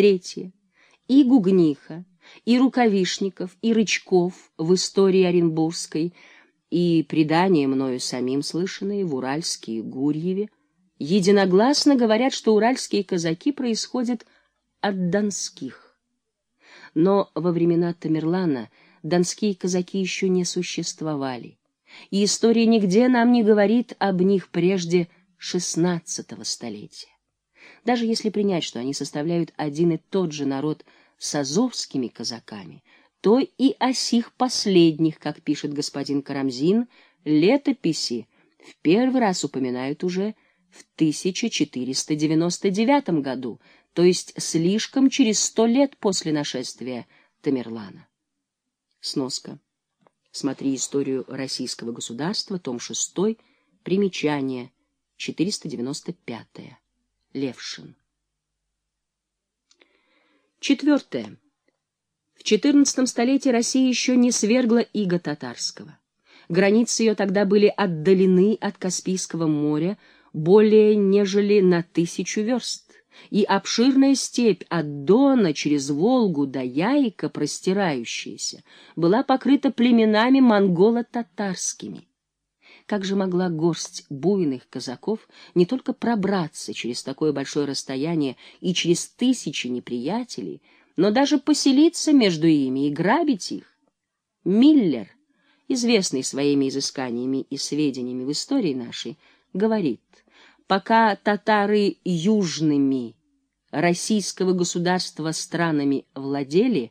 Третье. И Гугниха, и Рукавишников, и Рычков в истории Оренбургской, и предания мною самим слышанные в Уральске и Гурьеве, единогласно говорят, что уральские казаки происходят от донских. Но во времена Тамерлана донские казаки еще не существовали, и история нигде нам не говорит об них прежде XVI столетия. Даже если принять, что они составляют один и тот же народ с азовскими казаками, то и о сих последних, как пишет господин Карамзин, летописи в первый раз упоминают уже в 1499 году, то есть слишком через сто лет после нашествия Тамерлана. Сноска. Смотри историю российского государства, том 6, примечание 495. Левшин. Четвертое. В XIV столетии Россия еще не свергла иго татарского. Границы ее тогда были отдалены от Каспийского моря более нежели на тысячу верст, и обширная степь от Дона через Волгу до Яйка простирающаяся была покрыта племенами монголо-татарскими. Как же могла горсть буйных казаков не только пробраться через такое большое расстояние и через тысячи неприятелей, но даже поселиться между ими и грабить их? Миллер, известный своими изысканиями и сведениями в истории нашей, говорит, пока татары южными российского государства странами владели,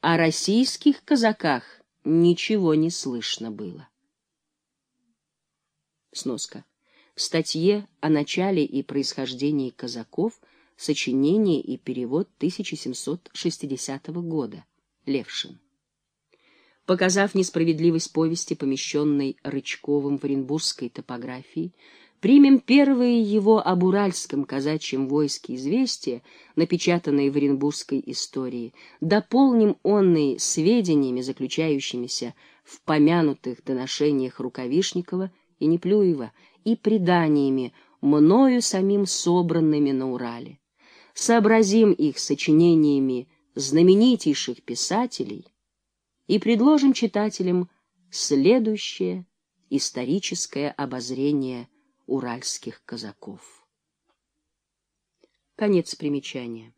о российских казаках ничего не слышно было. Сноска. В статье о начале и происхождении казаков сочинение и перевод 1760 года. Левшин. Показав несправедливость повести, помещенной Рычковым в оренбургской топографии, примем первые его об уральском казачьем войске известия, напечатанные в оренбургской истории, дополним онные сведениями, заключающимися в помянутых доношениях Рукавишникова и Неплюева, и преданиями, мною самим собранными на Урале. Сообразим их сочинениями знаменитейших писателей и предложим читателям следующее историческое обозрение уральских казаков. Конец примечания.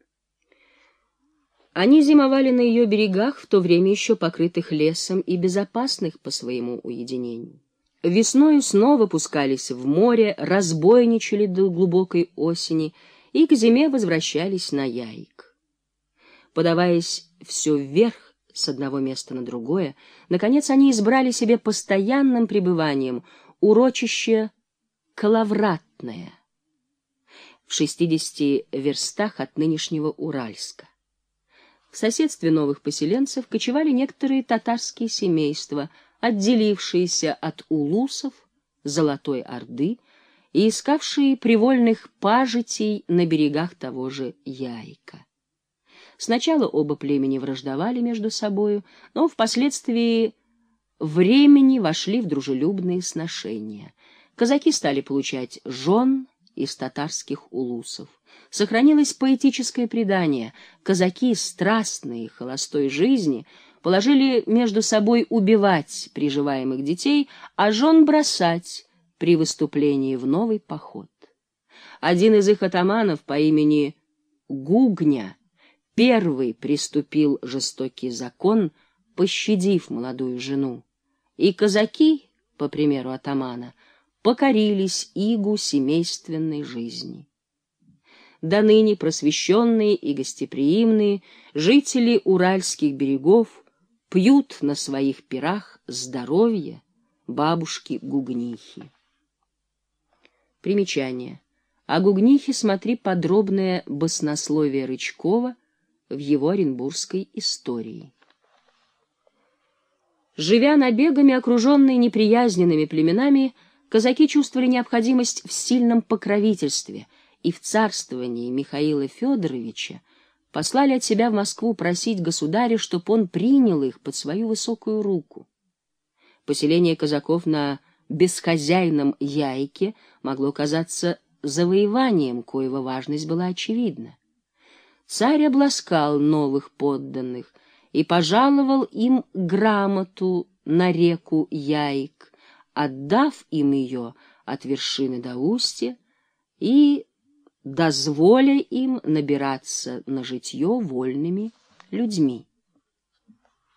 Они зимовали на ее берегах, в то время еще покрытых лесом и безопасных по своему уединению. Весною снова пускались в море, разбойничали до глубокой осени и к зиме возвращались на яик. Подаваясь все вверх с одного места на другое, наконец они избрали себе постоянным пребыванием урочище Калавратное в шестидесяти верстах от нынешнего Уральска. В соседстве новых поселенцев кочевали некоторые татарские семейства — отделившиеся от улусов Золотой Орды и искавшие привольных пажитей на берегах того же Яйка. Сначала оба племени враждовали между собою, но впоследствии времени вошли в дружелюбные сношения. Казаки стали получать жен из татарских улусов. Сохранилось поэтическое предание: казаки страстные холостой жизни — положили между собой убивать приживаемых детей, а жен бросать при выступлении в новый поход. Один из их атаманов по имени Гугня первый приступил жестокий закон, пощадив молодую жену, и казаки, по примеру атамана, покорились игу семейственной жизни. До ныне просвещенные и гостеприимные жители уральских берегов пьют на своих пирах здоровье бабушки Гугнихи. Примечание. О Гугнихе смотри подробное баснословие Рычкова в его Оренбургской истории. Живя набегами, окруженные неприязненными племенами, казаки чувствовали необходимость в сильном покровительстве, и в царствовании Михаила Федоровича послали от себя в Москву просить государя, чтоб он принял их под свою высокую руку. Поселение казаков на бесхозяйном яйке могло казаться завоеванием, коего важность была очевидна. царь обласкал новых подданных и пожаловал им грамоту на реку Яик, отдав им ее от вершины до устья и дозволя им набираться на житье вольными людьми.